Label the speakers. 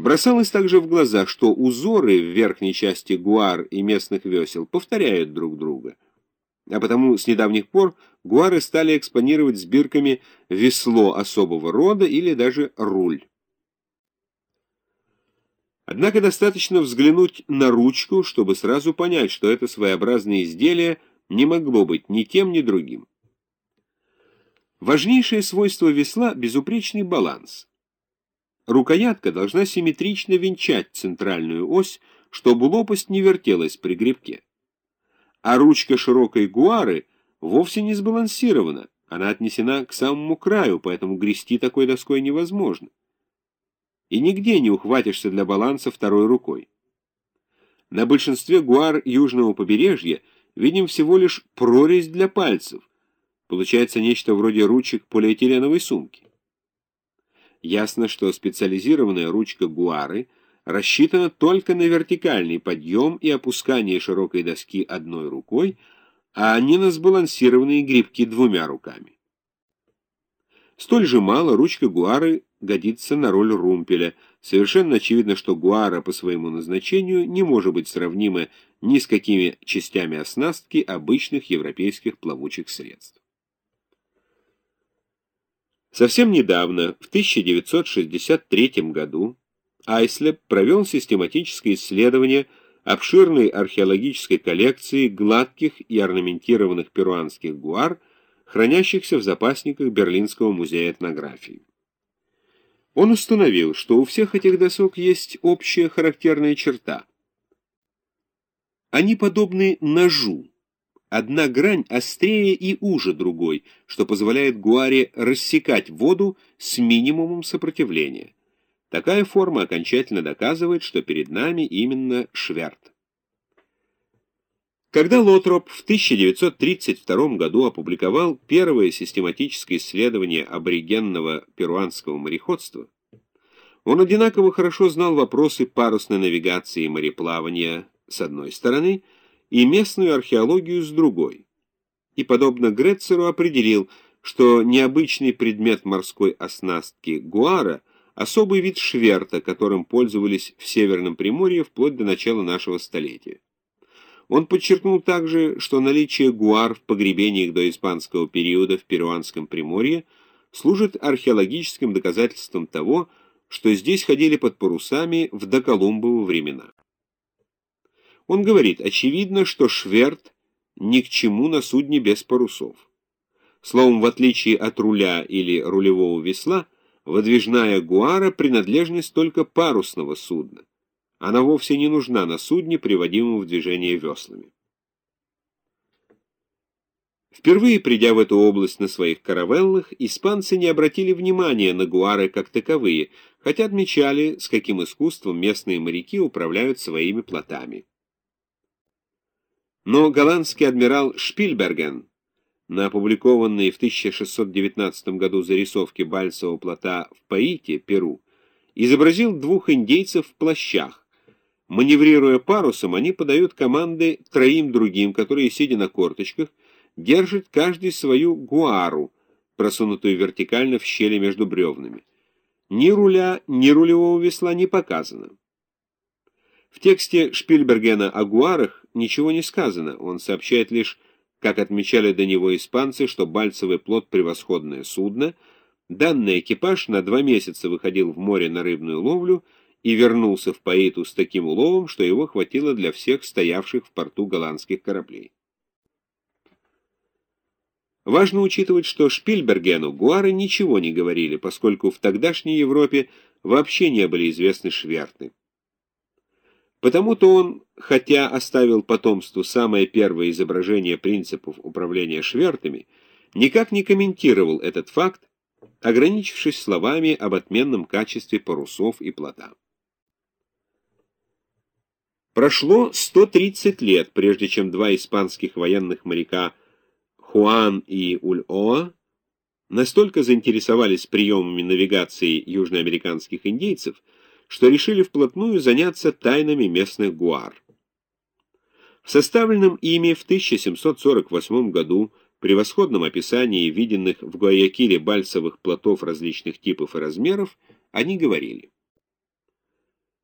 Speaker 1: Бросалось также в глаза, что узоры в верхней части гуар и местных весел повторяют друг друга. А потому с недавних пор гуары стали экспонировать с бирками весло особого рода или даже руль. Однако достаточно взглянуть на ручку, чтобы сразу понять, что это своеобразное изделие не могло быть ни тем, ни другим. Важнейшее свойство весла – безупречный баланс. Рукоятка должна симметрично венчать центральную ось, чтобы лопасть не вертелась при грибке. А ручка широкой гуары вовсе не сбалансирована, она отнесена к самому краю, поэтому грести такой доской невозможно. И нигде не ухватишься для баланса второй рукой. На большинстве гуар южного побережья видим всего лишь прорезь для пальцев. Получается нечто вроде ручек полиэтиленовой сумки. Ясно, что специализированная ручка гуары рассчитана только на вертикальный подъем и опускание широкой доски одной рукой, а не на сбалансированные грибки двумя руками. Столь же мало ручка гуары годится на роль румпеля. Совершенно очевидно, что гуара по своему назначению не может быть сравнима ни с какими частями оснастки обычных европейских плавучих средств. Совсем недавно, в 1963 году, Айслеп провел систематическое исследование обширной археологической коллекции гладких и орнаментированных перуанских гуар, хранящихся в запасниках Берлинского музея этнографии. Он установил, что у всех этих досок есть общая характерная черта. Они подобны ножу, Одна грань острее и уже другой, что позволяет гуаре рассекать воду с минимумом сопротивления. Такая форма окончательно доказывает, что перед нами именно шверт. Когда Лотроп в 1932 году опубликовал первое систематическое исследование аборигенного перуанского мореходства, он одинаково хорошо знал вопросы парусной навигации и мореплавания с одной стороны – и местную археологию с другой. И, подобно Грецеру, определил, что необычный предмет морской оснастки гуара – особый вид шверта, которым пользовались в Северном Приморье вплоть до начала нашего столетия. Он подчеркнул также, что наличие гуар в погребениях до испанского периода в Перуанском Приморье служит археологическим доказательством того, что здесь ходили под парусами в доколумбовы времена. Он говорит, очевидно, что шверт ни к чему на судне без парусов. Словом, в отличие от руля или рулевого весла, выдвижная гуара – принадлежность только парусного судна. Она вовсе не нужна на судне, приводимом в движение веслами. Впервые придя в эту область на своих каравеллах, испанцы не обратили внимания на гуары как таковые, хотя отмечали, с каким искусством местные моряки управляют своими плотами. Но голландский адмирал Шпильберген на опубликованные в 1619 году зарисовки Бальцевого плота в Паите, Перу, изобразил двух индейцев в плащах. Маневрируя парусом, они подают команды троим другим, которые, сидя на корточках, держат каждый свою гуару, просунутую вертикально в щели между бревнами. Ни руля, ни рулевого весла не показано. В тексте Шпильбергена о гуарах ничего не сказано, он сообщает лишь, как отмечали до него испанцы, что бальцевый плод — превосходное судно, данный экипаж на два месяца выходил в море на рыбную ловлю и вернулся в Паиту с таким уловом, что его хватило для всех стоявших в порту голландских кораблей. Важно учитывать, что Шпильбергену гуары ничего не говорили, поскольку в тогдашней Европе вообще не были известны шверты. Потому-то он, хотя оставил потомству самое первое изображение принципов управления швертами, никак не комментировал этот факт, ограничившись словами об отменном качестве парусов и плота. Прошло 130 лет, прежде чем два испанских военных моряка Хуан и Ульоа настолько заинтересовались приемами навигации южноамериканских индейцев, что решили вплотную заняться тайнами местных гуар. В составленном ими в 1748 году превосходном описании виденных в Гуаякиле бальцевых плотов различных типов и размеров они говорили.